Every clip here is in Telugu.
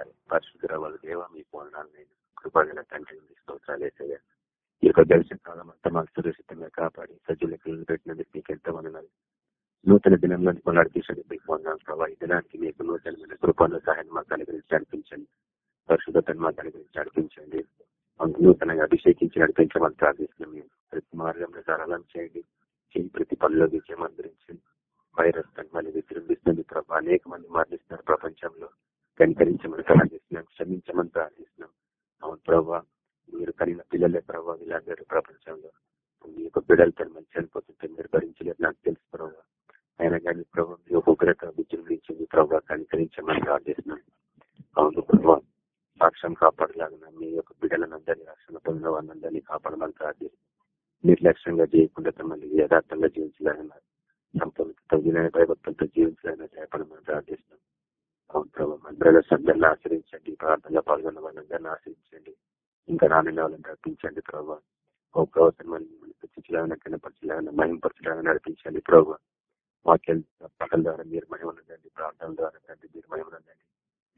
నడిపించాలి పరిశుద్ధ వాళ్ళ దేవ మీ పోనాలు నేను కృపగల తండ్రి స్తోత్రాలు వేసేయ. ఈ యొక్క గడిచిన కాలం అంతా మాకు సురక్షితంగా కాపాడి సజ్జులకు పెట్టినందుకు మీకు ఎంత వందనాలు. నూతన దినంలో నడిపించండి మీకు వందనాలు ప్రభావ ఈ దినానికి మీకు నూతనమైన కృపను సహాయం మాకు అనుగ్రహించి నడిపించండి పరిశుద్ధతను మాకు అనుగ్రహించి నడిపించండి నూతనంగా అభిషేకించి నడిపించమని ప్రార్థిస్తున్నాం. మేము ప్రతి మార్గంలో సరళం చేయండి. చేయి ప్రతి పనిలో విజయం అందించండి. వైరస్ తను మళ్ళీ విజృంభిస్తుంది ప్రభావ అనేక మంది మరణిస్తున్నారు ప్రపంచంలో. కనికరించమని ప్రార్థిస్తున్నాం క్షమించమని ప్రార్థిస్తున్నాం. అవును ప్రభావ మీరు కలిగిన పిల్లలే ప్రభావ వీళ్ళందరూ ప్రపంచంలో మీ యొక్క బిడ్డలతో మంచి చనిపోతుంటే మీరు భరించలేదు నాకు తెలుసు ప్రభావ అయినా కానీ ప్రభావ మీ యొక్క ఉగ్రత విజృంభించింది ప్రభావ కనికరించమని ప్రార్థిస్తున్నాం. అవును ప్రభావ సాక్ష్యం కాపాడలాగిన మీ యొక్క బిడ్డలందరినీ రక్షణ పొందిన వాళ్ళందరినీ కాపాడమని ప్రార్థిస్తున్నాం. నిర్లక్ష్యంగా చేయకుండా తమని యథార్థంగా జీవించలేగిన సంపూర్ణత వినయ భయభక్తులతో జీవించలేగిన చేపడమని ప్రార్థిస్తున్నాం. అవును ప్రభావ బ్రదర్స్ అందరిని ఆశ్రయించండి. ప్రార్థనలో పాల్గొన్న వాళ్ళందరినీ ఆశ్రయించండి. ఇంకా రాని వాళ్ళని నడిపించండి ప్రభావ ఓ ప్రవర్తన మనల్ని తెచ్చించలేమైనా కనపరచలేమైనా నడిపించండి ప్రభావ వాక్యాల పక్కల ద్వారా మీరు మహిమనండి ప్రార్థనల ద్వారా తండ్రి మీరు మహిమనండి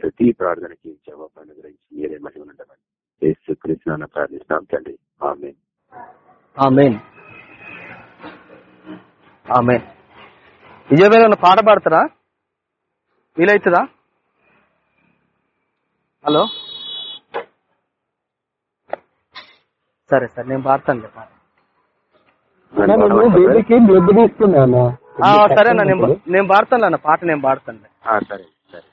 ప్రతి ప్రార్థనకి జవాబు అనుగ్రహించి మీరే మహిమనండమని యేసు కృష్ణ ప్రార్థిస్తాం తండ్రి. ఆమె నిజమైన పాట పాడతారా? వీలైతుందా? హలో? సరే సరే నేను పాడతాను పాట బేబీకి బ్లడ్ సరేనా నేను నేను పాడతాను అన్న పాట నేను పాడతాను ఆ, సరే సరే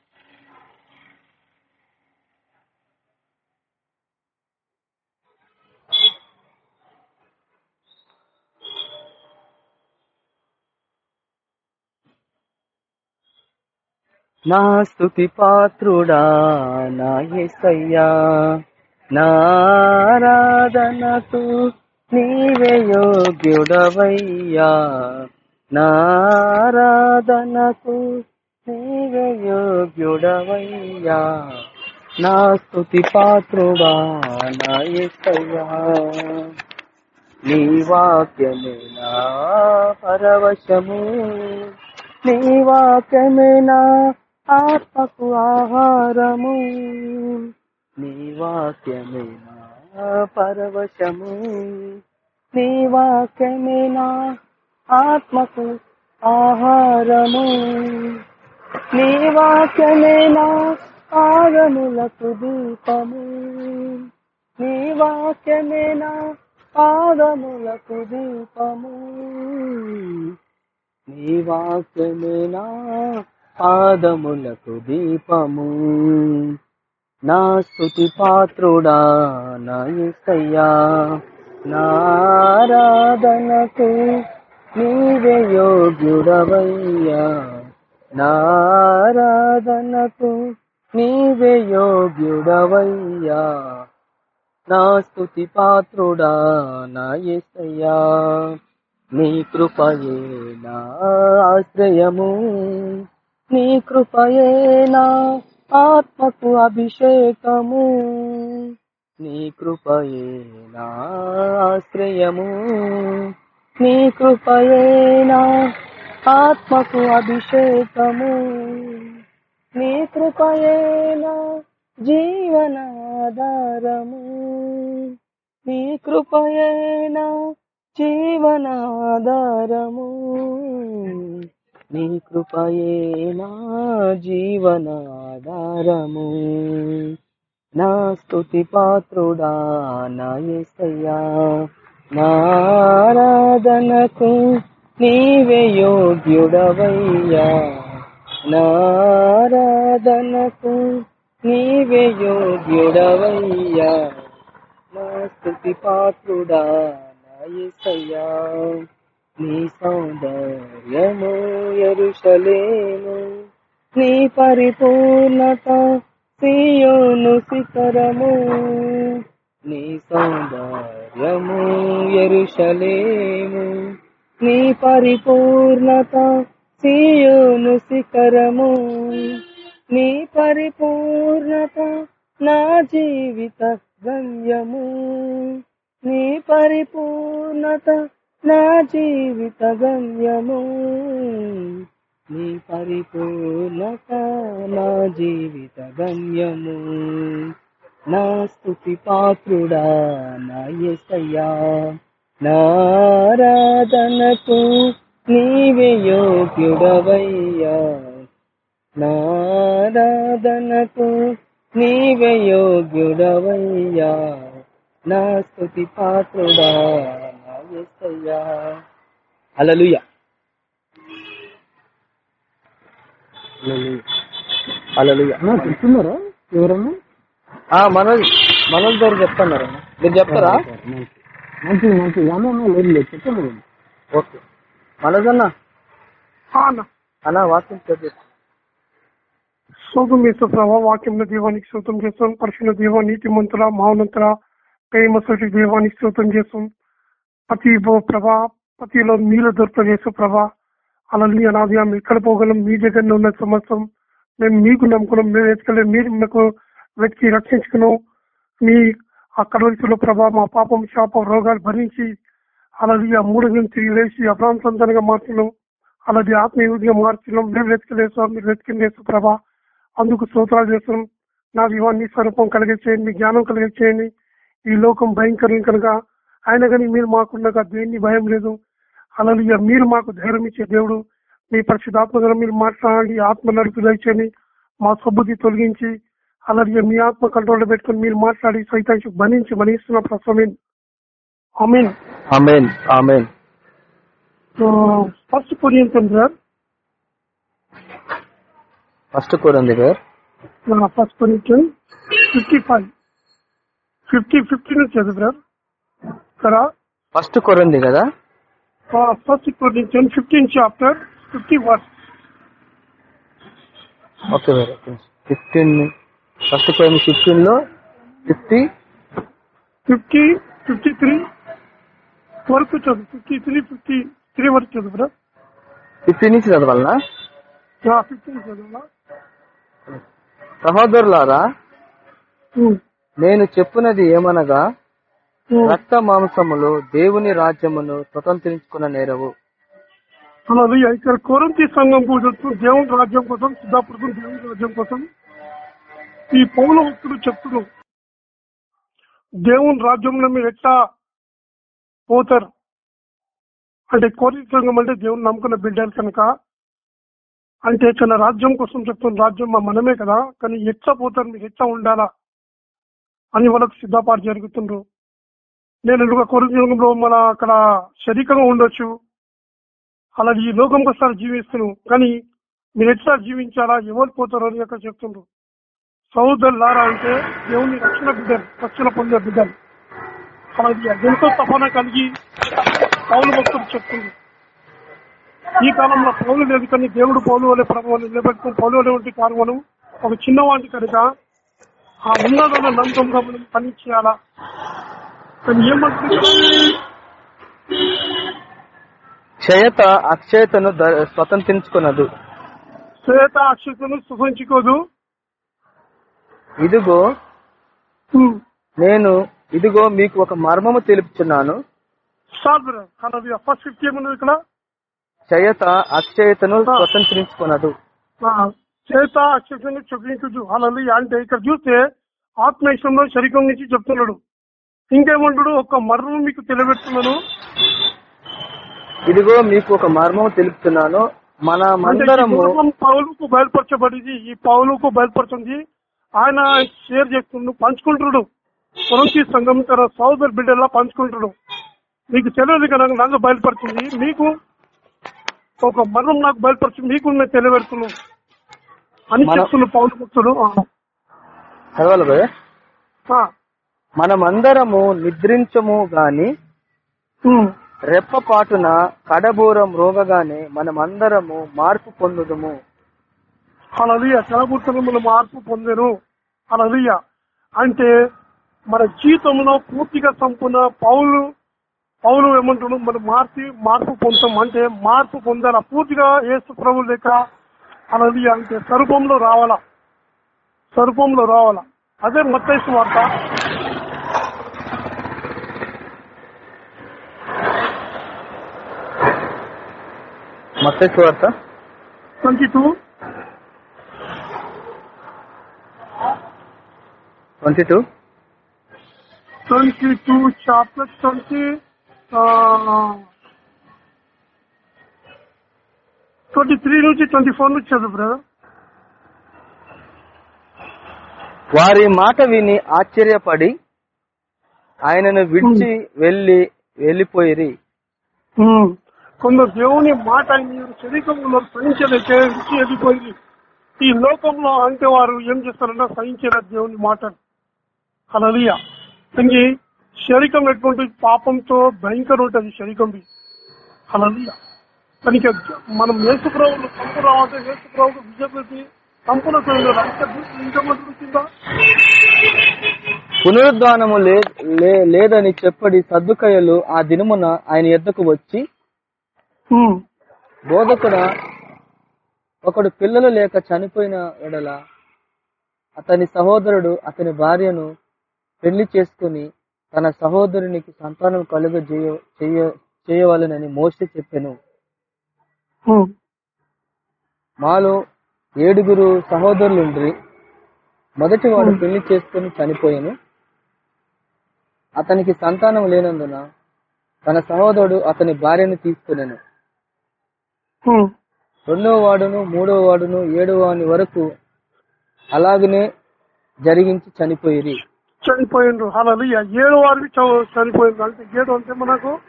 నా స్థుతి పాత్రుడా నా యేసయ్యా నారాధనకు నీవే యోగ్యుడవయ్యా. నారాధనకు నీవే యోగ్యుడవయ్యా. నా స్థుతి పాత్రుడా నా యేసయ్యా నీ వాక్యమే నా పరవశము. నీ వాక్యమే నా ఆత్మకు ఆహారము నీ వాక్యమే నా పరవశము. నీ వాక్యమే నా ఆత్మకు ఆహారము. నీ వాక్యమే నా పాదములకు దీపము. నీ వాక్యమే నా పాదములకు దీపము. నీ వాక్యమే నా పాదములకు దీపము. నా స్థుతి పాత్రుడా నా నారాధనకు నీవే యోగ్యుడవయ్యా. నారాధనకు నీవే యోగ్యుడవయ్యా. నా స్థుతి పాత్రుడా నా నీ కృపయే నా ఆశ్రయము. నీ కృపయే నా ఆత్మకు అభిషేకము. నీ కృపయే నా ఆశ్రయము. నీ కృపయే నా ఆత్మకు అభిషేకము. నీ కృపయే నా జీవనాధారము. నీ కృపయే నా జీవనాధారము. నీ కృపయే నా జీవనాధారము. నా స్తుతి పాత్రుడా నా యేసయ్యా నారాధనకు నీవే యోగ్యుడవయ్యా. నారాధనకు నీవే యోగ్యుడవయ్యా. నా స్థుతి పాత్రుడా నా నీ సౌందర్యము ఎరుషలేము. నీ పరిపూర్ణత సియోను శిఖరము. నీ సౌందర్యము ఎరుషలేము. నీ పరిపూర్ణత సియోను శిఖరము. నీ పరిపూర్ణత నా జీవిత గమ్యము. నీ పరిపూర్ణత నా జీవిత గమ్యము నీ పరిపూర్ణత నా జీవిత గమ్యము. నా స్థుతి పాత్రుడా నా ఎసయ్యా నారాధనకు నీవే యోగ్యుడవయ్యా. నారాధనకు నీవే యోగ్యుడవయ్యా. నా స్థుతి పాత్రుడా నా ఎసయ్యా హల్లెలూయా హల్లెలూయా అన్నా చెప్తున్నారా? ఎవరన్నా? ఆ మనోజ్ మనోజ్ గారు చెప్తున్నారు. మీరు చెప్తారా? మంచి మంచి అన్న లేదు లేదు. చెప్పండి. ఓకే. మనోజ్ అన్న? వాక్యం చెప్పు. శోతం చేస్తూ ప్రభా వాక్యంలో దీవానికి శోతం చేస్తాం. పరిశుభ్ర దీవ నీతి మంతుల మౌనంతుల ప్రేమ సృష్టి దీవానికి శోతం చేస్తాం. ప్రతి ప్రభా ప్రతిలో నీళ్ళు దొరక ప్రభా. అలాని అనాదిగా ఎక్కడ పోగలం మీ దగ్గర ఉన్న సమస్తం. మేము మీకు నమ్ముకున్నాం మేము వెతకలేం మీరు మాకు వెతికి రక్షించుకున్నాం. మీ అక్కడ కడవరిలో ప్రభా మా పాపం శాపం రోగాలు భరించి అలాగే ఆ మూడు నుంచి తిరిగి లేచి అబ్రాహ్మ సంతానంగా అలాగే ఆత్మీయుడిగా మార్చినాం. మేము వెతకలేదు సార్ మీరు వెతికింది ప్రభా. అందుకు స్తోత్రాలు చేస్తున్నాం. నా వివాన్ని స్వరూపం కలిగే చేయండి జ్ఞానం కలిగే చేయండి ఈ లోకం భయంకరం కనుక ఆయన కానీ మీరు మాకుండగా దేన్ని భయం లేదు? అలాగే మీరు మాకు ధైర్యం ఇచ్చే దేవుడు. మీ పరిశుద్ధాత్మగా మీరు మాట్లాడి ఆత్మ నడుపు మా సబ్బుద్ధి తొలగించి అలాగే మీ ఆత్మ కంట్రోల్ పెట్టుకుని మీరు మాట్లాడి సైతానికి బంధించి మనిస్తున్న ప్రసమీన్ అమీన్ ఆమెన్. ఆమెన్. ఫస్ట్ కొరియన్ సార్ ఫస్ట్ కూరంది గారు first Corinthians fifty five fifty fifty నుంచి సార్ కదా ఫస్ట్ కూరంది కదా? First Corinthians fifteen chapter fifty verse okay వేరే ఫిఫ్టీన్ ఫస్ట్ కూరంది ఫిఫ్టీన్లో ఫిఫ్టీ ఫిఫ్టీ ఫిఫ్టీ త్రీ వరకు చదువు ఫిఫ్టీ త్రీ ఫిఫ్టీ త్రీ వరకు చదువు సార్ ఫిఫ్టీ నుంచి చదవాలనా? ఫిఫ్టీన్ చదువు సహోదరులారా నేను చెప్పునది ఏమనగా రక్త మాంసములు దేవుని రాజ్యమును స్వతంత్రించుకున్న నేరవు. అలాగే ఇక్కడ కోరంతి సంఘం కోసం దేవుని రాజ్యం కోసం సిద్ధాపురం దేవుని రాజ్యం కోసం ఈ పౌల భక్తుడు చెప్తున్నాడు. దేవుని రాజ్యంలో మీరు ఎట్లా పోతారు? అంటే కోరిక సంఘం అంటే దేవుని నమ్ముకున్న బిడ్డలు కనుక అంటే తన రాజ్యం కోసం చెప్తున్న రాజ్యం మా మనమే కదా కానీ ఎట్లా పోతారు? మీరు ఎట్లా ఉండాలా? అని వాళ్ళకు సిద్ధపాటు జరుగుతుండ్రు. నేను ఇంకా కోరిక మన అక్కడ శరీరంగా ఉండొచ్చు? అలాగే ఈ లోకం ఒకసారి జీవిస్తున్నాను కానీ మీరు ఎట్లా జీవించాలా? ఎవరు పోతారో అని అక్కడ చెప్తుండ్రు. సహోదరులారా అంటే దేవుని రక్షణ బిడ్డలు రక్షణ పొందే బిడ్డలు. అలాగే ఎంతో తపన కలిగి పౌలు భక్తులు చెప్తుంది ఈ కాలంలో పౌలు లేదు కానీ దేవుడు పౌలు వలె ప్రభావం నిలబెట్టుకుని పౌలు వలె వంటి కారణం ఒక చిన్నవాటి కనుక ఆ ఉన్నదన్న నమ్మకంగా మనం పని చేయాలా? క్షయత అక్షయతను స్వతంత్రించుకున్నదు శ్వేత అక్షతను సుఖించుకోదు ఇదిగో నేను ఇదిగో మీకు ఒక మర్మము తెలుపుచున్నాను. ఏమన్నది ఇక్కడ. క్షయత అక్షయతను స్వతంత్రించుకున్నదు చేత అక్షతను చూపించు అలా అంటే ఇక్కడ చూస్తే ఆత్మవిషయంలో శరీరం నుంచి చెప్తున్నాడు. ఇంకేమంటాడు ఒక మర్మం మీకు తెలియబెడుతున్నాను ఇదిగో మీకు ఒక మర్మము తెలుపుతున్నాను. మన మర్మం పౌలుకు బయలుపరచబడింది. ఈ పౌలుకు బయలుపరచింది ఆయన షేర్ చేస్తుండు పంచుకుంటున్నాడు. కొరంతి సంఘం తన సోదరు బిడ్డల్లా పంచుకుంటున్నాడు. మీకు తెలియదు కదా నాకు బయలుపరిచింది. మీకు ఒక మర్మం నాకు బయలుపరిచింది మీకు నేను తెలియబెడుతున్నాను. అని చెప్తున్నాడు పౌలు భక్తుడు చదవాలి మనమందరము నిద్రించము గాని. రెప్పపాటున కడబూరం రోగగానే మనమందరము మార్పు పొందుదుము. అలలియ మనం మార్పు పొందారు అలలియ అంటే మన జీవితంలో పూర్తిగా సంపూర్ణ పౌలు పౌలు ఏమంటున్నాడు? మనం మార్చి మార్పు పొందుతాం. అంటే మార్పు పొందాల? పూర్తిగా ఏసు ప్రభు లేక అలలియ అంటే స్వరూపంలో రావాలా? స్వరూపంలో రావాలా? అదే మత్తైసు వార్త. మత్తయి వార్త twenty two twenty two? Twenty two chapter twenty twenty three నుంచి ట్వంటీ ఫోర్ నుంచి చదువు బ్రదర్. వారి మాట విని ఆశ్చర్యపడి ఆయనను విడిచి వెళ్ళి వెళ్ళిపోయిరి ఉమ్. కొందరు దేవుని మాట మీరు శరీరంలో సహించేది రుచి ఈ లోకంలో అంటే వారు ఏం చేస్తారంటే సహించారు దేవుని మాట అలలియ కానీ శరీరం ఎటువంటి పాపంతో భయంకరం ఉంటుంది శరీరం అలలియ కనుక మనం యేసుప్రభులు సంపు రావాలంటే యేసుప్రభుకు విజయపతి సంపులతో పునరుద్ధానము లే- లే- లేదని చెప్పడి సర్దుకయ్యలు ఆ దినమున ఆయన ఎద్దకు వచ్చి బోధకుడ ఒకడు పిల్లలు లేక చనిపోయిన ఎడల అతని సహోదరుడు అతని భార్యను పెళ్ళి చేసుకుని తన సహోదరునికి సంతానం కలుగ చేయ- చేయ- చేయవలెనని మోసి చెప్పెను. మాలో ఏడుగురు సహోదరులుండ్రి. మొదటి వాడు పెళ్ళి చేసుకుని చనిపోయాను. అతనికి సంతానం లేనందున తన సహోదరుడు అతని భార్యను తీసుకునేను ఉమ్. రెండవ వాడును మూడవ వాడును ఏడవ వాని వరకు అలాగనే జరిగించి చనిపోయిరి. చనిపోయిండ్రు. అలా ఏడు వారికి చనిపోయిండ్రు. అంటే ఏడు అంటే మనకు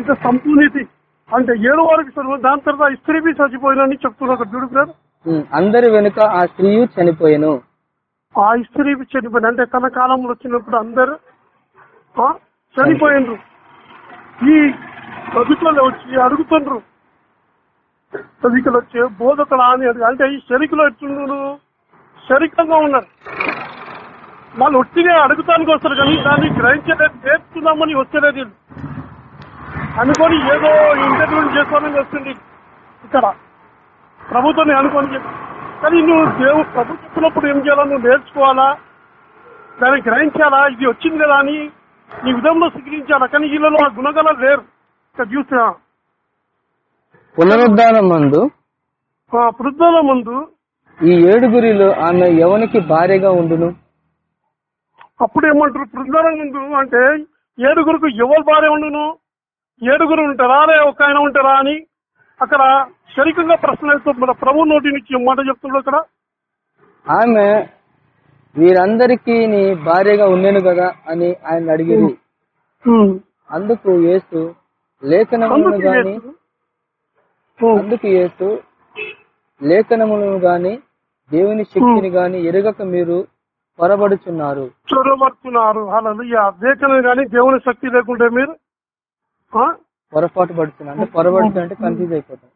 ఇక సంపూర్ణితి. అంటే ఏడు వారికి దాని తర్వాత స్త్రీ బి చచ్చిపోయిందని చెప్తున్నారు చూడు బ్రదర్. అందరి వెనుక ఆ స్త్రీయు చనిపోయెను. ఆ స్త్రీ బి చనిపోయింది అంటే తన కాలంలో వచ్చినప్పుడు అందరు ఆ, చనిపోయిండ్రు. ఈ చదువుకోలే వచ్చి అడుగుతుండ్రు. ఇక్కడ వచ్చే బోధకులు అని అంటే ఈ శరీకులు ఎట్లున్నారు శరీరంగా ఉన్నారు. వాళ్ళు ఒట్టిగా అడుగుతానికి వస్తారు కానీ దాన్ని గ్రహించలేదు నేర్చుకుందామని వస్తలేదు అనుకొని ఏదో ఇంటర్వ్యూ చేసుకోవాలని వస్తుంది ఇక్కడ. ప్రభుత్వాన్ని అనుకొని కానీ నువ్వు దేవుడు ప్రభు చెప్పినప్పుడు ఏం చేయాలా? నువ్వు నేర్చుకోవాలా? దాన్ని గ్రహించాలా ఇది వచ్చింది కదా అని నీ విధంలో స్వీకరించాలా? కానీ వీళ్ళలో ఆ గుణగల లేరు. ఇక్కడ చూస్తున్నా. పునరుద్ధానం మందు వృద్ధుల ముందు ఈ ఏడుగురిలో ఆమె ఎవనికి భార్యగా ఉండును? అప్పుడు ఏమంటారు బృందాల ముందు అంటే ఏడుగురికి ఎవరు భార్య ఉండును? ఏడుగురు ఉంటారా? లే ఒక ఆయన ఉంటారా అని అక్కడ శరీరంగా ప్రశ్న వేస్తూ మన ప్రభు నోటి నుంచి మాట చెప్తున్నాడు అక్కడ ఆమె వీరందరికీ నీ భార్యగా ఉండేను కదా అని ఆయన అడిగింది. అందుకు యేసు గాని యేసు, ఉమ్, అందుకు యేసు లేఖనములను గాని దేవుని శక్తిని గాని ఎరగక మీరు పొరబడుచున్నారు. చొరబడుతున్నారు అలా లేఖనం కానీ దేవుని శక్తి లేకుంటే మీరు పొరపాటు పడుతున్నారు. అంటే పొరబడుతున్నా అంటే కన్ఫ్యూజ్ అయిపోతాం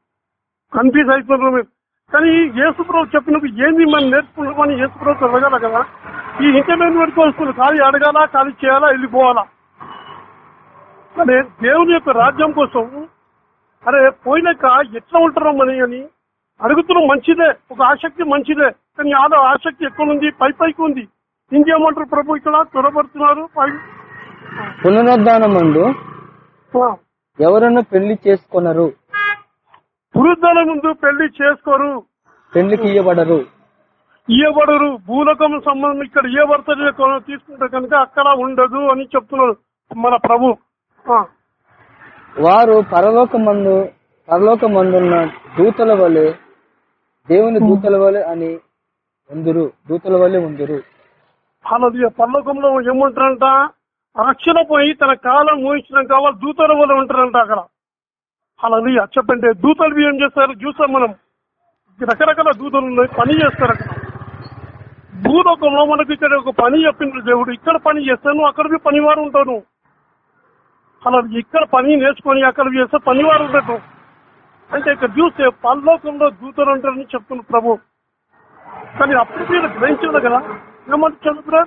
కన్ఫ్యూజ్ అయిపోతున్నారు మీరు. కానీ యేసుప్రభు చెప్పినప్పుడు ఏంది మనం నేర్చుకుంటామని యేసుప్రభు అడగాల కదా? ఈ ఇంటర్మీడియట్ పెట్టుకోవాల్సింది ఖాళీ అడగాల ఖాళీ చేయాలా వెళ్ళిపోవాలా? అరే దేవుని యొక్క రాజ్యం కోసం అరే పోయినాక ఎట్లా ఉంటారో మని అని అడుగుతున్నాం మంచిదే ఒక ఆసక్తి మంచిదే కానీ ఆలో ఆసక్తి ఎక్కువ ఉంది పై పైకి ఉంది. ఇంకేమంటారు ప్రభు ఇక్కడ? త్వరపడుతున్నారు పునరుద్ధానం ఆ. ఎవరన్నా పెళ్ళి చేసుకొనరు. వృద్ధుల ముందు పెళ్ళి చేసుకోరు. పెళ్ళికి ఇయ్యబడరు. ఇయ్యబడరు. భూలోకం సంబంధం ఇక్కడ ఇయ్యబడతారు తీసుకుంటే కనుక అక్కడ ఉండదు అని చెప్తున్నారు మన ప్రభు. వారు పరలోక మందు పరలోక మందున్న దూతల వలె దేవుని దూతల వలె అని ఉందురు దూతల వలె ఉందురు. అలాది పరలోకంలో ఏమంటారంట? రక్షణ పోయి తన కాలం మోయించినాక వాళ్ళు దూతల వల్ల ఉంటారంట అక్కడ. అలాది చెప్పండి దూతలు ఏం చేస్తారు? చూసాం మనం. రకరకాల దూతలు ఉన్నాయి పని చేస్తారు అక్కడ. భూలోకంలో మనకి ఇక్కడ ఒక పని చెప్పిండ్రు దేవుడు. ఇక్కడ పని చేస్తాను అక్కడ పనివారు ఉంటాను అలా ఇక్కడ పని నేర్చుకొని అక్కడ చేస్తే పనివారు ఉండటం. అంటే ఇక్కడ చూస్తే పరలోకంలో దూతలు ఉంటారని చెప్తున్నారు ప్రభు. కానీ అప్పుడు మీరు గ్రహించదు కదా? ఏమంటే చదువురా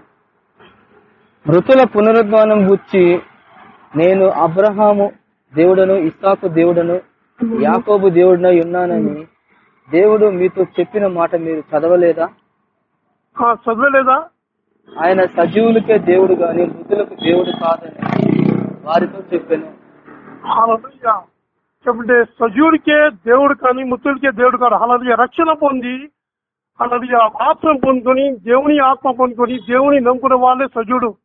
మృతుల పునరుద్ధానం గుచ్చి నేను అబ్రహాము దేవుడను ఇస్సాకు దేవుడను యాకోబు దేవుడనై ఉన్నానని దేవుడు మీతో చెప్పిన మాట మీరు చదవలేదా? చదవలేదా? ఆయన సజీవులకే దేవుడు గాని మృతులకు దేవుడు కాదని వారితో చెప్పాను. హల్లెలూయా చెప్తే సజీవుడికే దేవుడు కానీ ముత్తుడికే దేవుడు కాదు అలా రక్షణ పొంది అలాది ఆత్మ పొందుకొని దేవుని ఆత్మ పొందుకొని దేవుని నమ్ముకునే వాళ్ళే సజుడు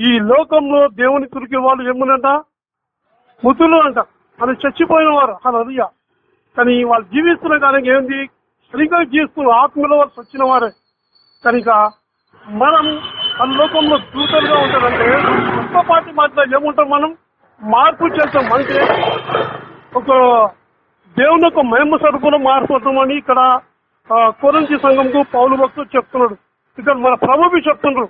ఈ లోకంలో దేవుని కురికే వాళ్ళు ఏమునంట ముతులు అంట. అని చచ్చిపోయిన వారు. అలా కానీ వాళ్ళు జీవిస్తున్న కానీ ఏంది? సరిగ్గా జీవిస్తున్న ఆత్మలో వాళ్ళు చచ్చిన వారే. కనుక మనం లోకంలో దూతలుగా ఉంటారంటే గొప్ప మాటలో ఏముంటాం మనం? మార్పు చేస్తాం అంటే ఒక దేవుని యొక్క మహిమ సరుకులు మారిపోతామని ఇక్కడ ఆ, సంఘంకు పౌలు భక్తులు చెప్తున్నాడు. ఇక్కడ మన ప్రభువి చెప్తున్నారు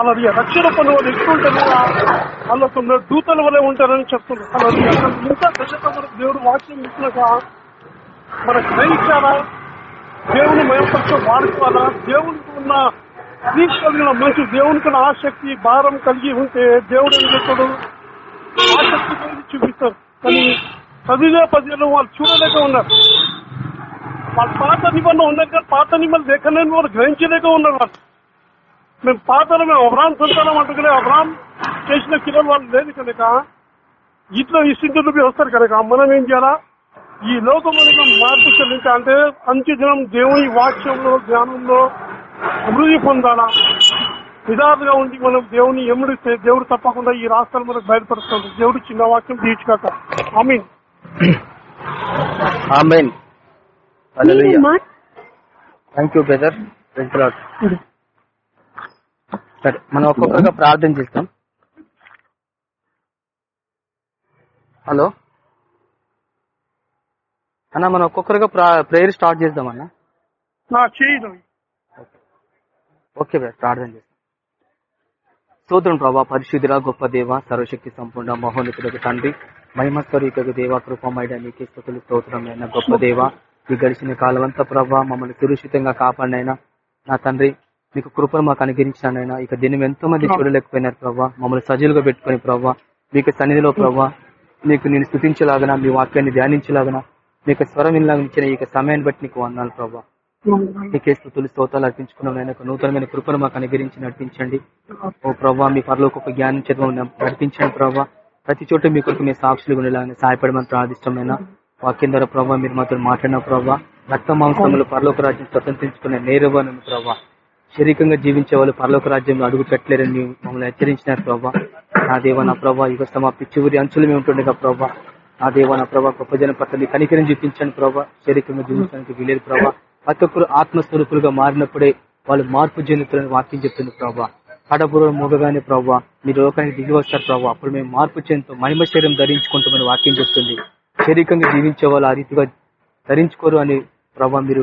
అలాగే రక్షణ పనులు వాళ్ళు ఎక్కువ వాళ్ళు వాళ్ళకు దూతల వల్లే ఉంటారని చెప్తున్నారు అలాగే ఇంకా ఖచ్చితంగా దేవుడు వాక్యం ఇచ్చినాక మన గ్రహించాలా? దేవుని మయంపక్షం వాడుకోవాలా దేవునికి ఉన్న నీకు కలిగిన మనిషి దేవునికి ఆసక్తి భారం కలిగి ఉంటే దేవుడు ఏం చేస్తాడు? ఆసక్తి కలిగి చూపిస్తారు. కానీ చదివే పద్యంలో వాళ్ళు చూడలేక ఉన్నారు. వాళ్ళ పాత నిబంధన ఉన్నది కానీ పాత నిబంధన లేకలేని వాళ్ళు గ్రహించలేక ఉన్నారు వాళ్ళు. మేము పాతలు మేము అబ్రామ్ సంతానం అంటుకునే అబ్రామ్ చేసిన కిలో వాళ్ళు లేదు కనుక ఇట్లా ఇష్టంతులు వస్తారు కనుక మనం ఏం చేయాలా? ఈ లోకం మార్పు చెల్లించాలంటే అంత్యదినం దేవుని వాక్యంలో ధ్యానంలో అభివృద్ధి పొందాలా? నిదారుగా ఉండి మనం దేవుని ఎముడిస్తే దేవుడు తప్పకుండా ఈ రాష్ట్రాలు మనకు బయటపడుతుంది దేవుడు చిన్న వాక్యం తీర్చుకాక ఐ మీన్ ఆమెన్ థ్యాంక్ యూ బ్రదర్ సరే. మనం ఒక్కొక్కరుగా ప్రార్థన చేస్తాం. హలో? అన్న మనం ఒక్కొక్కరుగా ప్రేయర్ స్టార్ట్ చేద్దాం అన్న నా చేయదు ఓకే బ్రదర్ ప్రార్థన చేస్తాం. స్తోత్రం ప్రభా పరిశుద్ధుల గొప్ప దేవ సర్వశక్తి సంపూర్ణ మహోన్నతులకు తండ్రి మహిమస్వరూపకు దేవ కృపమైన నీకే స్థుతులు స్తోత్రమైన గొప్ప దేవ ఈ గడిచిన కాలం అంతా ప్రభా మమ్మల్ని సురక్షితంగా కాపాడినైనా నా తండ్రి మీకు కృపను మాకు అనుగ్రహించినైనా ఇక దినం ఎంతో మంది చూడలేకపోయినారు ప్రభా మమ్మల్ని సజీలుగా పెట్టుకుని ప్రభా మీకు సన్నిధిలో ప్రభా మీకు నేను స్థుతించలాగనా మీ వాక్యాన్ని ధ్యానించలాగనా మీకు స్వరం ఇచ్చిన ఈ సమయాన్ని బట్టి నీకు వందాలు ప్రభా. నీకే స్థుతులు స్తోతాలు అర్పించుకున్నాం నేను ఒక నూతనమైన కృపను మాకు అనుగ్రహించి నడిపించండి. ఓ ప్రభా మీ పరలోకి ఒక జ్ఞానం చదువు నడిపించండి ప్రభా ప్రతి చోట మీ కొరకు మీ సాక్షులు ఉండేలాగా సహాయపడమని ప్రార్థిష్టమైన వాక్యం ద్వారా ప్రభావ మీరు మాతో మాట్లాడిన ప్రభావ రక్త మాంసములు పరలోక రాజ్యం స్వతంత్రించుకునే నేరవనని ప్రభావ శరీరంగా జీవించే వాళ్ళు పరలోక రాజ్యంలో అడుగు పెట్టలేరని మమ్మల్ని హెచ్చరించినారు ప్రభావ నా దేవ నా ప్రభా యుగ సమాప్తి చివరి అంచులు మేము ఉంటుండగా ప్రభా నా దేవ నా ప్రభా గొప్ప జన పట్ల కనికరం చూపించండి ప్రభావ శరీరంగా జీవించడానికి వీలేదు ప్రభా ప్రతి ఒక్కరు ఆత్మస్వరూపులుగా మారినప్పుడే వాళ్ళు మార్పు చెందుతున్న వాక్యం చెప్తుంది ప్రభా. కడబుర మూగగానే ప్రభావ మీరు లోకానికి దిగి వస్తారు ప్రభావ అప్పుడు మేము మార్పు చెందుతూ మహిమ శరీరం ధరించుకుంటామని వాక్యం చెప్తుంది. శరీరంగా జీవించే వాళ్ళు ఆ రీతిగా ధరించుకోరు అని ప్రభావ మీరు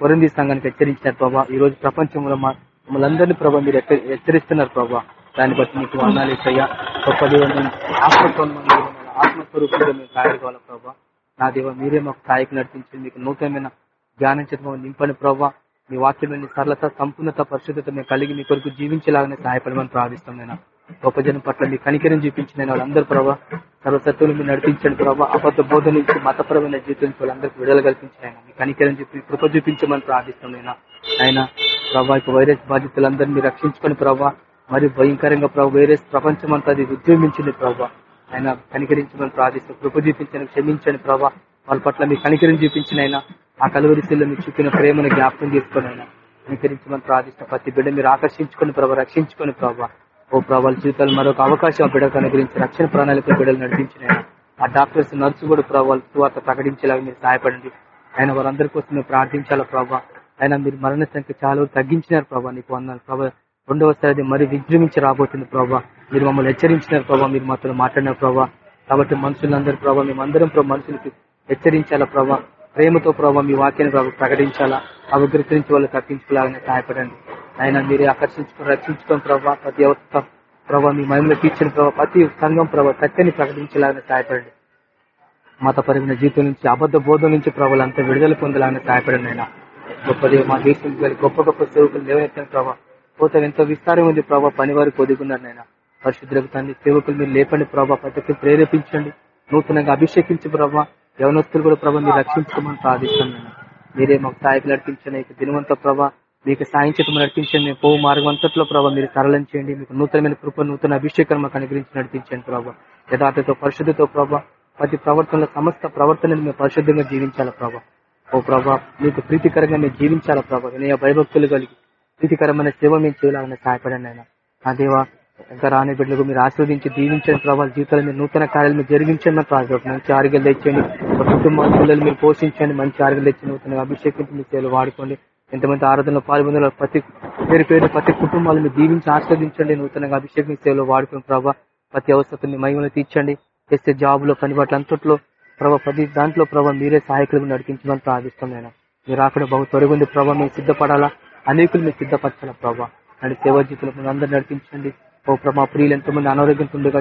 కొరంది సంఘానికి హెచ్చరించినారు ప్రభావ ఈ రోజు ప్రపంచంలో మా మమ్మల్ని అందరినీ ప్రభావ మీరు హెచ్చరిస్తున్నారు ప్రభావ దాన్ని బట్టి మీకు వర్ణాలు ఇస్తాయా గొప్ప దేవం ఆత్మస్వరూపంగా మేము తయారు కావాలి ప్రభావ నా దేవ మీరే మాకు సహాయకు నడిపించి మీకు నూతనమైన జ్ఞానం చేత నింపని ప్రభావ మీ వాక్యంలోని సరళత సంపూర్ణత పరిశుద్ధత మేము కలిగి మీ కొరకు జీవించేలాగానే సహాయపడమని ప్రార్థిస్తాం నేను గొప్ప జనం పట్ల మీ కనికరం చూపించిన వాళ్ళందరూ ప్రభావ సర్వసత్వం మీరు నడిపించండి ప్రభావ అబద్ధ బోధ నుంచి మతపరమైన జీవితం వాళ్ళందరికీ విడుదల కల్పించిన మీ కనికరం చూపి కృప చూపించమని ప్రార్థిస్తాం నేను ఆయన ప్రభావ వైరస్ బాధితులందరినీ మీరు రక్షించుకొని ప్రభావ మరియు భయంకరంగా ప్రభావ వైరస్ ప్రపంచం అంతా అది ఉద్యమించింది ప్రభావ ఆయన కనికరించమని ప్రార్థిస్తాం. కృప చూపించండి క్షమించండి ప్రభావ వాళ్ళ పట్ల మీ కనికరం చూపించిన ఆయన ఆ కలువరిశిల్లో మీరు చూపిన ప్రేమను జ్ఞాపకం చేసుకుని ఆయన కనికరించమని ప్రార్థిస్తాం ప్రతి బిడ్డ మీరు ఆకర్షించుకొని ప్రభావ రక్షించుకొని ప్రభావ ఓ ప్రభావ జీవితాలు మరొక అవకాశం ఆ బిడ్డకు అనుగ్రహించి రక్షణ ప్రణాళిక బిడ్డలు నడిపించిన ఆ డాక్టర్స్ నర్సు కూడా ప్రభావ సువార్త ప్రకటించేలాగా మీరు సహాయపడండి. ఆయన వారందరి కోసం మీరు ప్రార్థించాలా ప్రభావ ఆయన మీరు మరణ సంఖ్య చాలా తగ్గించినారు ప్రభావ నీకు అన్నారు ప్రభావ రెండవసారి అది మరి విజృంభించి రాబోతుంది ప్రభావ మీరు మమ్మల్ని హెచ్చరించినారు ప్రభావ మీరు మాతో మాట్లాడినారు ప్రభావ కాబట్టి మనుషులందరూ ప్రభావ మేమందరం ప్రభావ మనుషులకి హెచ్చరించాలా ప్రభావ ప్రేమతో ప్రభావ మీ వాక్యాన్ని ప్రభు ప్రకటించాలా? అవిగ్రహించి వాళ్ళు తప్పించుకోవాలని సహాయపడండి. ఆయన మీరే ఆకర్షించుకొని రక్షించుకొని ప్రభావ ప్రతి ఒక్క ప్రభావ మీ మహిమలో తీర్చిన ప్రభావ ప్రతి సంఘం ప్రభావ సత్యాన్ని ప్రకటించాలని సహాయపడండి. మతపరమైన జీవితం నుంచి అబద్ధ బోధం నుంచి ప్రభులు అంతా విడుదల పొందాలని సహాయపడండి ఆయన గొప్పది మా దేశం గొప్ప గొప్ప సేవకులు లేవనెత్తిన ప్రభావ పోతే ఎంతో విస్తారం ఉంది ప్రభావ పని వారు పొదుగున్నారు నాయన తండ్రి సేవకులు మీరు లేపండి ప్రభావ ప్రతి ప్రేరేపించండి. నూతనంగా అభిషేకించి ప్రభావ యవనస్తులు కూడా ప్రభా మీరు రక్షించుకోమని ప్రార్థిస్తాం నేను మీరే మాకు సహాయకులు నడిపించండి. ఇక దినవంత ప్రభావ మీకు సాయం చేత నడిపించండి. మేము పో మార్గం అంతట్లో ప్రభావ మీరు సరళం చేయండి. మీకు నూతనమైన కృప నూతన అభిషేకాన్ని మాకు అనుగ్రహించి నడిపించండి ప్రభావ యథార్థతో పరిశుద్ధతో ప్రభావ ప్రతి ప్రవర్తనలో సమస్త ప్రవర్తనని మేము పరిశుద్ధంగా జీవించాలి ప్రభా? ఓ ప్రభా మీకు ప్రీతికరంగా మేము జీవించాలా ప్రభా? వినయ భయభక్తులు కలిగి ప్రీతికరమైన సేవ మేము చేయాలని సహాయపడండి ఆయన అదేవా ఇంకా రాని బిడ్డలకు మీరు ఆస్వాదించి దీవించండి ప్రభావ జీవితాలు మీరు నూతన కార్యాలు మీరు జరిగించండి ప్రార్థన మంచి ఆరోగ్యాలు తెచ్చండి కుటుంబాల పిల్లలు మీరు పోషించండి. మంచి ఆరోగ్యాలు తెచ్చి నూతన అభిషేకించి మీ సేవలు వాడుకోండి. ఎంతమంది ఆరాధనలో పాల్గొందో ప్రతి పేరు పేరు ప్రతి కుటుంబాలు మీరు దీవించి ఆస్వాదించండి నూతనంగా అభిషేకం సేవలో వాడుకుని ప్రభావ ప్రతి అవసరం మహిమలు తీర్చండి. చేసే జాబ్లో పని బట్ల అంతట్లో ప్రభావ ప్రతి దాంట్లో ప్రభావ మీరే సహాయకులు నడిపించమని ప్రార్థిస్తాం నేను మీరు అక్కడ బహు త్వరగుంది ప్రభావ మేము సిద్ధపడాలా? అనేకులు మీరు సిద్ధపరచాలా ప్రభావ అండ్ సేవా జీవితంలో అందరూ నడిపించండి. ఓ ప్రభా ప్రియులు ఎంతమంది అనారోగ్యంతో ఉండగా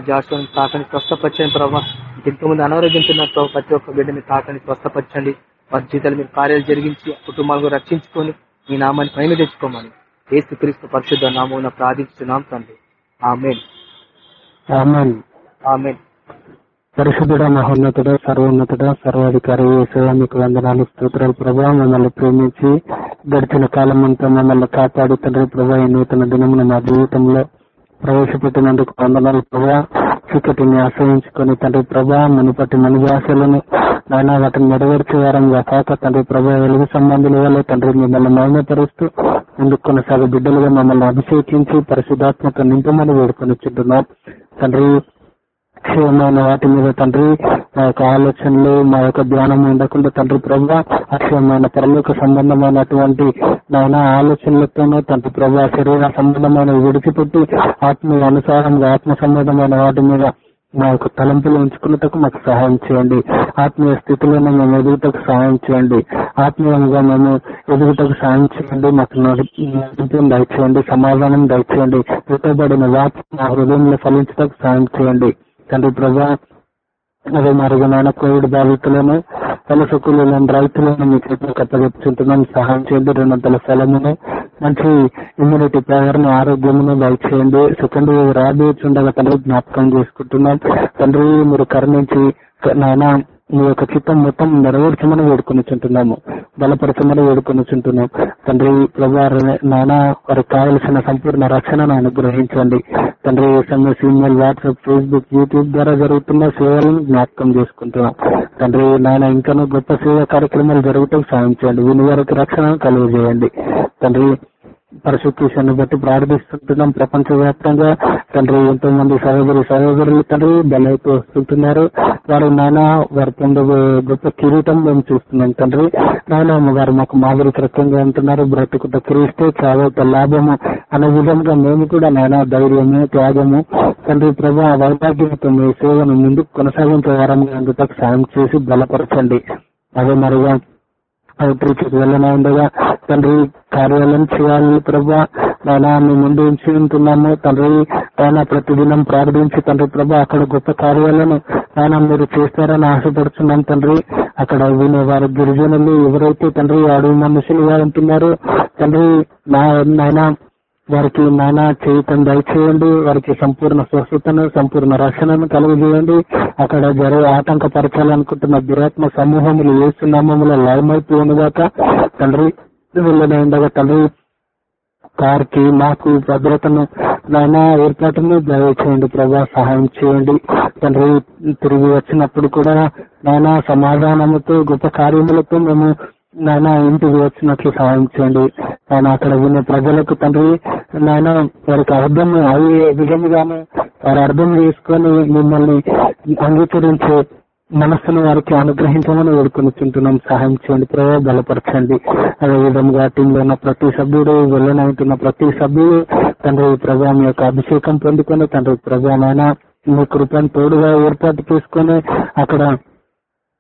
తాకని స్వస్థపరచండి ప్రభావ ఎంతోమంది అనారోగ్యంతో ప్రభావ ప్రతి ఒక్క బిడ్డని తాకని స్వస్థపరచండి. వారి జీవితాలు మీరు కార్యాలు జరిగించి కుటుంబాలను రక్షించుకొని మీ నామాన్ని పైన తెచ్చుకోమని ఏసు క్రీస్తు పరిశుద్ధ నామం ప్రార్థించున్నాం తండ్రి. ఆమెన్. పరిశుద్ధుడ మహోన్నతుడ సర్వోన్నతుడ సర్వాధికారి యేసయ్య మీకు వందనాలు స్తోత్రాలు ప్రభా. మమ్మల్ని ప్రేమించి గడిచిన కాలం అంతా మమ్మల్ని కాపాడి తండ్రి ప్రభా ఈ నూతన దినమున మా జీవితంలో ప్రవేశపెట్టినందుకు వందనాలు ప్రభా చీకటిని ఆశ్రయించుకొని తండ్రి ప్రభా మునుపటి మనుభాషలను నాయన వాటిని నెరవేర్చే వారంగా కాక తండ్రి ప్రభా వెలుగు సంబంధులు వల్ల తండ్రి మిమ్మల్ని మౌనపరుస్తూ ముందుకు కొనసాగే బిడ్డలుగా మమ్మల్ని అభిషేకించి పరిశుధాత్మక నింపమని వేడుకొని చుంటున్నాం తండ్రి అక్షయమైన వాటి మీద తండ్రి మా యొక్క ఆలోచనలు మా యొక్క ధ్యానం ఉండకుండా తండ్రి ప్రభా అక్షయమైన పరలోక సంబంధమైనటువంటి నాయన ఆలోచనలతోనూ తండ్రి ప్రభా శరీర సంబంధమైన విడిచిపెట్టి ఆత్మీయ అనుసారంగా ఆత్మ సంబంధమైన వాటి మీద మా యొక్క తలంపులు ఉంచుకున్నటకు మాకు సహాయం చేయండి. ఆత్మీయ స్థితిలోనే మేము ఎదుగుటకు సహాయం చేయండి. ఆత్మీయంగా మేము ఎదుగుటకు సహాయం చేయండి. మాకు నడిపి దయచేయండి. సమాధానం దయచేయండి. విత్తబడిన వ్యాప్తి మా హృదయంలో ఫలించటకు సహాయం చేయండి. తండ్రి ప్రభా అదే మరుగునైన కోవిడ్ బాధితులను వలస కూలీలను రైతులను మీకు కప్పచెప్తుంటున్నాం సహాయం చేయండి రెండంతల స్థలమును మంచి ఇమ్యూనిటీ పవర్ను ఆరోగ్యమును దయచేయండి సెకండ్ వేవ్ రాబోతుండగా తండ్రి జ్ఞాపకం చేసుకుంటున్నాం తండ్రి మీరు కరుణించి నాయన నీ యొక్క చిత్తం మొత్తం నెరవేర్చమని వేడుకొనిచుంటున్నాము బలపరచమని వేడుకొనిచుంటున్నాం తండ్రి ప్రభు నాయన వారికి కావలసిన సంపూర్ణ రక్షణను అనుగ్రహించండి. తండ్రి SMS email WhatsApp Facebook YouTube ద్వారా జరుగుతున్న సేవలను జ్ఞాపకం చేసుకుంటున్నాం. తండ్రి నాయన ఇంకనూ గొప్ప సేవా కార్యక్రమాలు జరుగుతూ సాయం చేయండి. విని వారికి రక్షణను కలుగజేయండి. తండ్రి పరిశుద్ధేశాన్ని బట్టి ప్రార్థిస్తుంటున్నాం. ప్రపంచ వ్యాప్తంగా తండ్రి ఎంతో మంది సహోదరు సహోదరులు తండ్రి బలైపు వస్తుంటున్నారు. వారు నాయన వారి పొంద గొప్ప కిరీటం మేము చూస్తున్నాం తండ్రి. నాయన వారు మాకు మాదిరికరంగా ఉంటున్నారు. బ్రతుకుట క్రీస్తే చాలా లాభము. అనే విధంగా మేము కూడా నాయన ధైర్యము త్యాగము తండ్రి ప్రభా వైరాగ్యంతో మీ సేవను ముందుకు కొనసాగించే వారంగా అందుకు సాయం చేసి బలపరచండి. అదే మరిగా అవుట్రీచ్ వెళ్ళనే ఉండగా తండ్రి కార్యాలయం చేయాలి ప్రభా నాయన మీ ముందు ఉంచి ఉంటున్నాము. తండ్రి ఆయన ప్రతిదినం ప్రార్థించి తండ్రి ప్రభా అక్కడ గొప్ప కార్యాలను ఆయన మీరు చేస్తారని ఆశపడుతున్నాం తండ్రి. అక్కడ వినే వారి గిరిజనులు ఎవరైతే తండ్రి అడవి మనుషులుగా ఉంటున్నారో తండ్రి నాయన వారికి నాయన చేయటం దయచేయండి. వారికి సంపూర్ణ స్వస్థతను సంపూర్ణ రక్షణను కలుగజేయండి. అక్కడ జరే ఆటంకపరచాలనుకుంటున్న దురాత్మ సమూహములు వేస్తున్నామముల లయమైపోయినదాకా తండ్రి వెళ్ళనైండగా తండ్రి కార్కి మాకు భద్రతను నాయన ఏర్పాటును దయచేయండి ప్రభా సహాయం చేయండి. తండ్రి తిరిగి వచ్చినప్పుడు కూడా నాయన సమాధానముతో గొప్ప కార్యములతో మేము నాయన ఇంటికి వచ్చినట్లు సహాయం చేయండి. ఆయన అక్కడ ఉన్న ప్రజలకు తండ్రి నాయన వారికి అర్థం అయ్యే విధముగాను వారు అర్థం చేసుకొని మిమ్మల్ని అంగీకరించే మనస్సును వారికి అనుగ్రహించమని వేడుకొనిచుంటున్నాం. సహాయం చేయండి ప్రభావ బలపరచండి. అదే విధంగా టీంలో ఉన్న ప్రతి సభ్యుడు వెళ్ళనంటున్న ప్రతి సభ్యుడు తండ్రి ప్రభా మీ యొక్క అభిషేకం పొందుకొని తండ్రి ప్రభావమైన మీ కృపను తోడుగా ఏర్పాటు చేసుకొని అక్కడ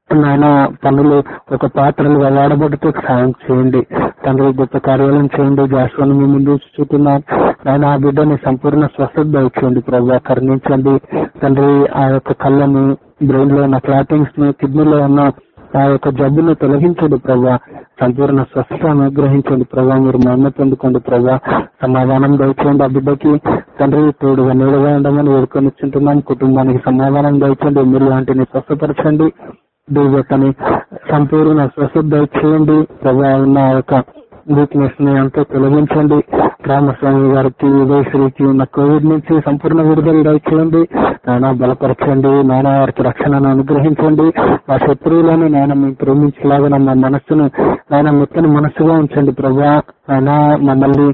నాయన పనులు ఒక పాత్రలుగా వాడబడుతూ సాయం చేయండి. తండ్రి గొప్ప కార్యాలయం చేయండి. జాస్వాన్ని మీ ముందు చూస్తున్నాం ఆయన ఆ బిడ్డని సంపూర్ణ స్వస్థత దయచేయండి ప్రభావ కరుణించండి. తండ్రి ఆ యొక్క కళ్ళను బ్రెయిన్లో ఉన్న క్లాటింగ్స్ను కిడ్నీలో ఉన్న ఆ యొక్క జబ్బును తొలగించండి ప్రభా. సంపూర్ణ స్వస్థత అనుగ్రహించండి ప్రభా. మీరు మన్న పొందుకోండి ప్రభా. సమాధానం దయచేయండి ఆ బిడ్డకి తండ్రి తోడుగా నీడగా ఉండమని వేడుకొని కుటుంబానికి సమాధానం దయచండి మీరు లాంటిని స్వస్థపరచండి. దేవతని సంపూర్ణ స్వశుద్ధ చేయండి ప్రభా ఉన్న యొక్క వీక్నెస్ని అంతా తొలగించండి రామస్వామి గారికి ఉదయశ్రీకి ఉన్న కోవిడ్ నుంచి సంపూర్ణ విడుదల దయచేయండి. నాయన బలపరచండి నాయన వారికి రక్షణను అనుగ్రహించండి. ఆ శత్రువులను నాయన మేము ప్రేమించలాగా మా మనస్సును నాయన మెత్తని మనస్సుగా ఉంచండి ప్రభా. ఆయన మమ్మల్ని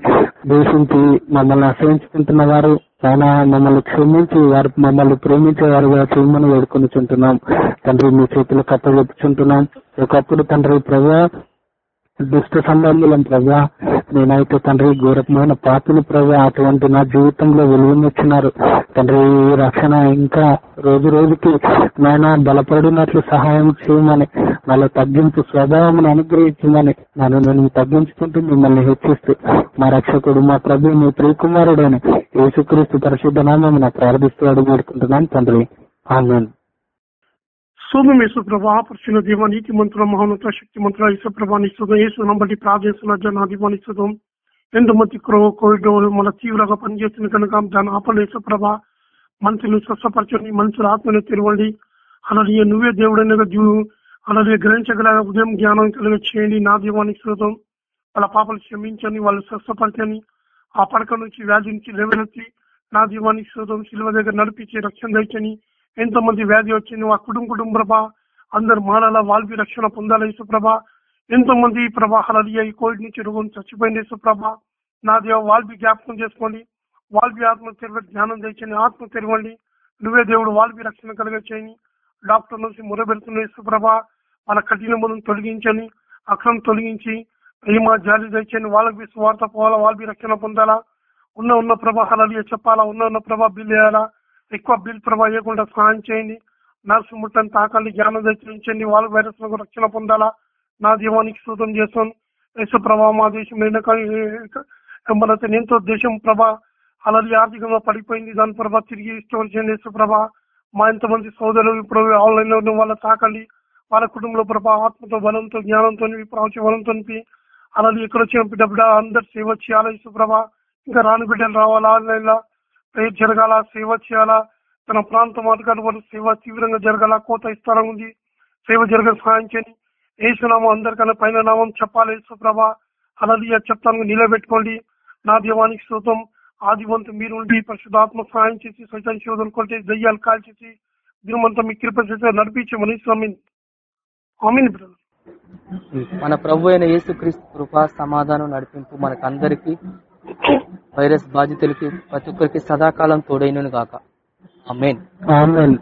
దూషించి మమ్మల్ని ఆశ్రయించుకుంటున్న వారు ఆయన మమ్మల్ని క్షమించి వారు మమ్మల్ని ప్రేమించే వారుగా క్షమను వేడుకొని చుంటున్నాం తండ్రి మీ చేతులు కట్టగొప్పుచుంటున్నాం ఒకప్పుడు తండ్రి ప్రభా దుష్ట సంబంధులం ప్రభా నేనైతే తండ్రి ఘోరమైన పాపులు ప్రజా అటువంటి నా జీవితంలో వెలుగునిచ్చినారు తండ్రి ఈ రక్షణ ఇంకా రోజు రోజుకి నాయన బలపడినట్లు సహాయం చేయమని నాలో తగ్గింపు స్వభావం అనుగ్రహించమని నన్ను నేను తగ్గించుకుంటూ మిమ్మల్ని హెచ్చిస్తూ మా రక్షకుడు మా ప్రభు మీ ప్రియకుమారుడని యేసుక్రీస్తు పరిశుద్ధ నామం ప్రార్థిస్తూ అడుగుకుంటున్నాను తండ్రి. ఆమెన్. శోధం యేసుప్రభ ప్రభా పరిశున్న దేవ నీతి మంత్రుల మహోన్నత శక్తి మంత్రుల యేసు ప్రభా యేసు నంబటి ప్రార్థిస్తున్న జన దీవానిస్తుతం ఎంతమంది క్రో కోవిడ్ మన తీవ్రంగా పనిచేస్తుంది కనుక దాని ఆపలు యేసు మనుషులు స్వస్థపరచండి మనుషుల ఆత్మను తెరవండి అలాగే నువ్వే దేవుడైన జీవు అలాగే గ్రహించగల ఉదయం జ్ఞానం కలిగి చేయండి నా దీవానికి శ్రోతం వాళ్ళ పాపలు క్షమించండి వాళ్ళు స్వస్థపరచని ఆ పడక నుంచి వ్యాధి నుంచి లేవనెత్తి నా దీవానికి శ్రోతం శిలువ దగ్గర నడిపించి రక్షణ దని ఎంతో మంది వ్యాధి వచ్చింది ఆ కుటుంబ కుటుంబ ప్రభా అందరు మానాల వాల్వి రక్షణ పొందాలి యేసుప్రభ ఎంతో మంది ప్రభాహాలు ఈ కోవిడ్ నుంచి రోగం చచ్చిపోయింది యేసుప్రభ నా దేవ వాల్వి జ్ఞాపకం చేసుకోండి. వాల్వి ఆత్మ తెరవ జ్ఞానం తెచ్చని ఆత్మ తెరవండి. నువ్వే దేవుడు వాల్వి రక్షణ కలిగించని చేయని డాక్టర్ నుంచి మొరబెడుతున్న యేసుప్రభ వాళ్ళ కఠినములను తొలగించని అక్రమం తొలగించి ప్రేమ జాలి తెచ్చని వాళ్ళకి స్వార్థ పోవాలా వాళ్ళవి రక్షణ పొందాలా? ఉన్న ఉన్న ప్రభాహాలు చెప్పాలా? ఉన్న ఉన్న ప్రభా బిల్ వేయాలా? ఎక్కువ బిల్ ప్రభావ వేయకుండా సహాయం చేయండి. నర్సు ముట్టని తాకండి జ్ఞానం దర్శించండి. వాళ్ళ వైరస్ రక్షణ పొందాలా? నా దీవానికి శోధం చేస్తాను. యేసు ప్రభా మా దేశం మన ఎంతో దేశం ప్రభా అలాగే ఆర్థికంగా పడిపోయింది. దాని ప్రభా తిరిగి ఇష్టం చేయండి యేసు ప్రభా. మా ఎంతమంది సోదరులు ఇప్పుడు ఆన్లైన్లో ఉన్న వాళ్ళ తాకండి వాళ్ళ కుటుంబంలో ప్రభా ఆత్మతో బలంతో జ్ఞానంతో ప్రాచ బలంతో అలాగే ఇక్కడ వచ్చిన బిడ్డ బిడ్డ అందరు సేవ చేయాలి యేసు ప్రభా? ఇంకా రాని బిడ్డలు రావాలా ఆన్లైన్ ప్రేర్ జరగాల సేవ చేయాలా. తన ప్రాంతం అధికారులు వారి సేవ తీవ్రంగా జరగాల. కోత ఇస్తారం ఉంది. సేవ జరగ సహాయం చేయండి. ఏసునామం అందరికన్నా పైన నామం చెప్పాలి. సుప్రభ అలాగే చెప్తాను. నిలబెట్టుకోండి. నా దీవానికి శోతం ఆదివంతు మీరు ఉండి పరిశుధాత్మ సహాయం చేసి సైతం శోధన కొలితే దయ్యాలు కాల్చేసి దినమంతా మీ కృప చేసి నడిపించి మనీస్వామిన్ ఆమెన్ బ్రదర్. మన ప్రభు అయిన యేసుక్రీస్తు కృప సమాధానం నడిపింపు మనకందరికీ వైరస్ బాధితులకి ప్రతి ఒక్కరికి సదాకాలం తోడైనను గాక. అమేన్ ఆమెన్.